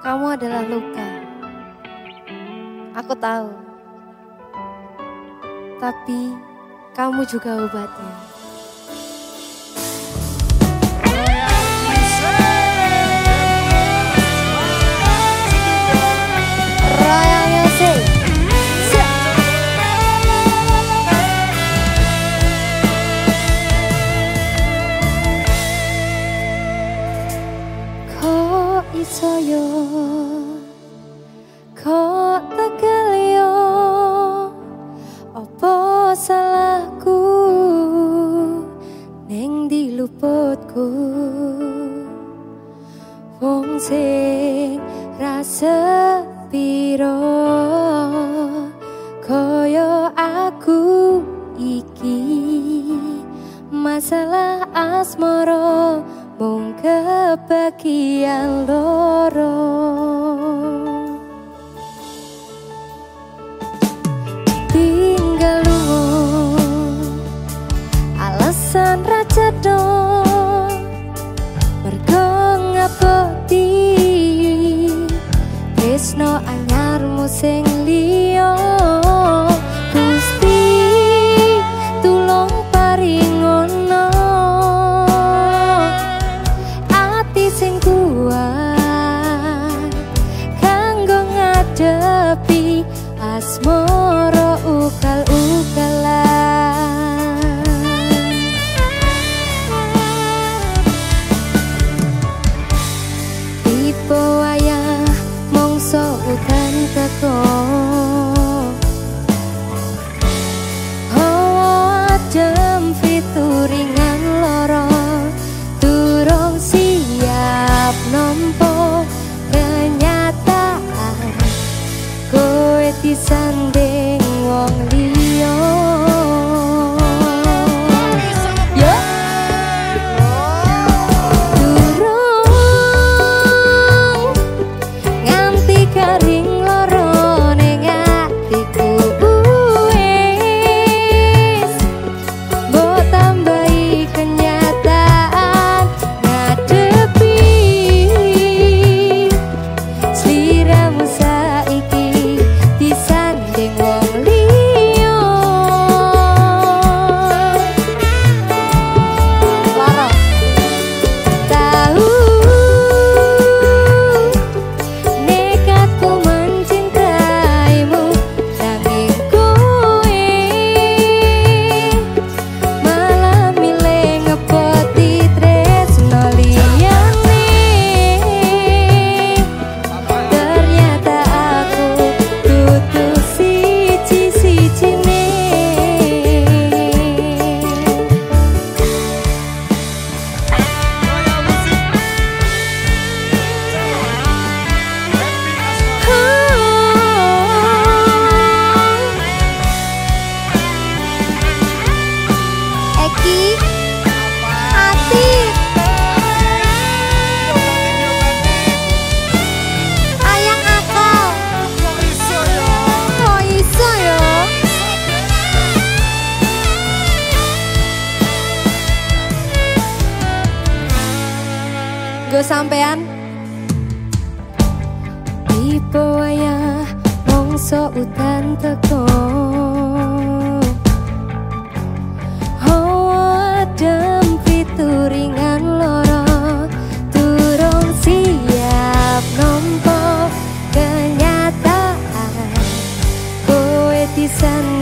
kamu adalah luka. Aku tahu. Tapi kamu juga obatnya. Sing rasa piro? Koyo aku iki masalah asmoro mung kebagian loro. Tinggal lu alasan raja dong ngaboti tresno anyarmu sing liya そう歌に書こう karo sampean. Tipe wayah mongso utan teko. Oh tu ringan lorong, turun siap nompo kenyataan. Kuetisan.